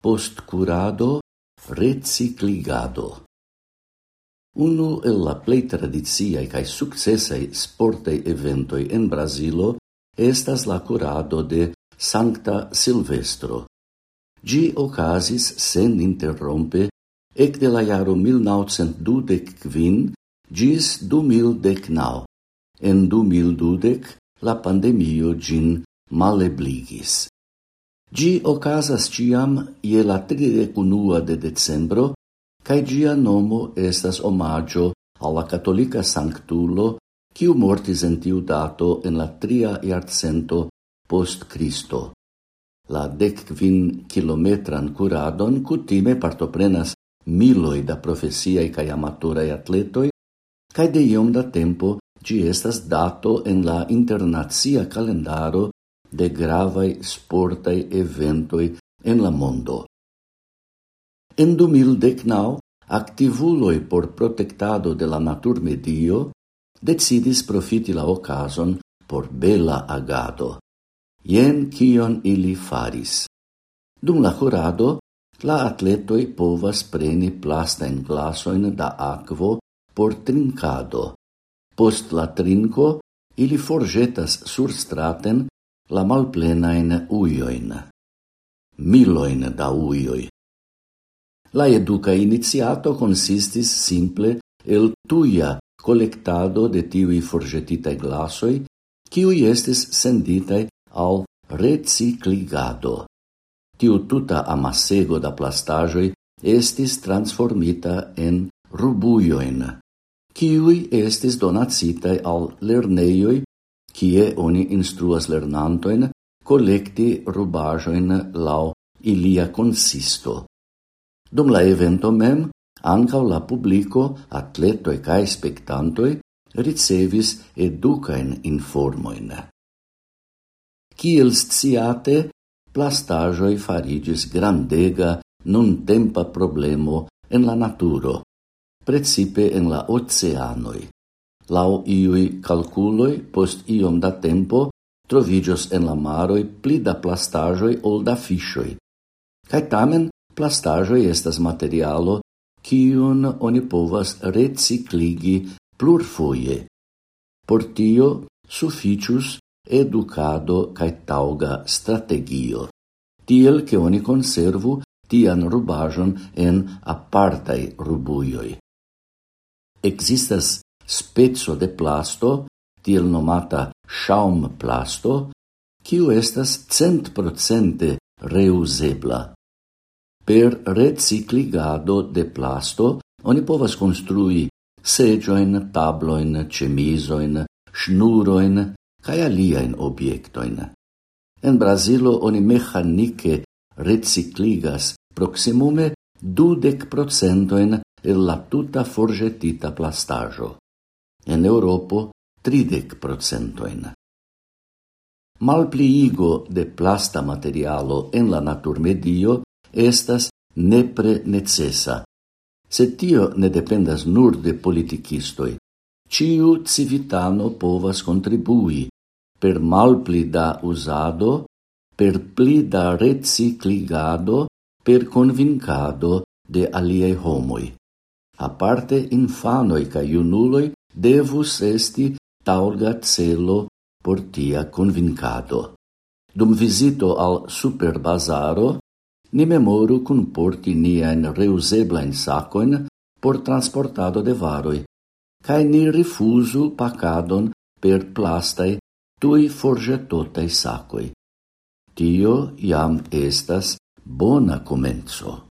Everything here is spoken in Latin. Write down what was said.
post curado recicligado. Uno el la plei tradiciaj cae sukcesaj sportei eventoi en Brasilo estas la curado de Sancta Silvestro. Gi ocasis sen interrompe ekde la jaro 1925 gis 2019. En 2012 la pandemio gin malebligis. Gi ocasas ciam ie la 31 de decembro, cae gia nomo estas omaggio alla catolica sanctulo, quiu mortis en tiu dato en la tria iarcento post Cristo. La decquin kilometran curadon cutime partoprenas miloi da profesiae cae amaturae atletoi, cae de iom da tempo gi estas dato en la internazia calendaro de gravai sportai eventoi en la mondo. En 2019, activuloi por protectado de la natur medio decidis profiti la ocason por bela agado. Jen kion ili faris. Dum la horado, la atletoi povas preni plastain glasoin da aquo por trincado. Post la trinco, ili forgetas sur straten la malplenain uioin, miloin da uioi. La educa iniziato consistis simple el tuia collectado de tiui forgetitae glasoi, ciui estis senditae al recicligado. Tiu tuta amasego da plastajoi estis transformita en rubuioin, ciui estis donacitae al lerneioi kie oni instruas lernantoin collecti rubajoin lau ilia consisto. Dum la evento mem, ancau la publico, atletoi cae spectantoi, ricevis educain informoin. Kiel sciate, plastajoi farigis grandega nuntempa problemo en la naturo, precipe en la oceanoi lau iui calculoi post iom da tempo trovigios en la maroi pli da plastajoi ol da fishoi. Cai tamen plastajoi estas materialo cion oni povas recicligi plurfoie. Por tio sufficius educado cae tauga strategio, tiel che oni conservu tian rubajon en apartai rubuioi. Existas spezzo de plasto, tiel nomata schaum plasto, kiu estas cent procente reusebla. Per recicligado de plasto oni povas construi segioin, tabloin, cemisoin, schnuroin, cae aliaen obiectoin. En Brasilo oni mechanike recicligas proximume dudec procentoin el la tuta forgetita plastajo en Europo 30 procentoin. Malpliigo de plasta materialo en la naturmedio estas nepre necesa, sed tio ne dependas nur de politicistoi. Ciu civitano povas contribui per malpli da usado, per pli da recicligado, per convincado de aliei homoi. Aparte infanoi ca iunuloi devus esti taurga celo por tia convincado. Dum visito al superbazaro, ni memoru cun porti nian reuseblain sacoin por transportado de varoi, cae ni rifusu pacadon per plastai tui forgetotai sacoi. Tio iam estas bona comenzo.